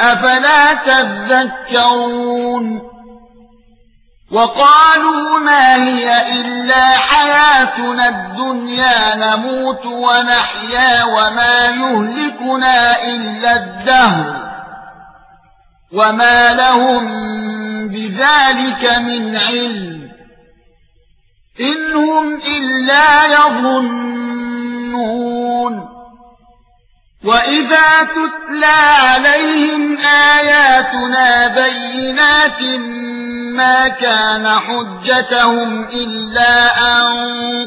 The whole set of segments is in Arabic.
أفلا تذكرون وقالوا ما هي إلا حياتنا الدنيا نموت ونحيا وما يهلكنا إلا الدهر وما لهم بذلك من علم انهم إلا يظنون واذا تتلى عليهم اياتنا بينات ما كان حجتهم الا ان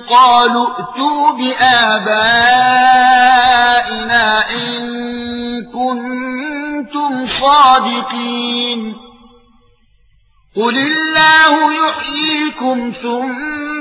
قالوا ائتوا بآبائنا ان كنتم صادقين قل الله يحييكم ثم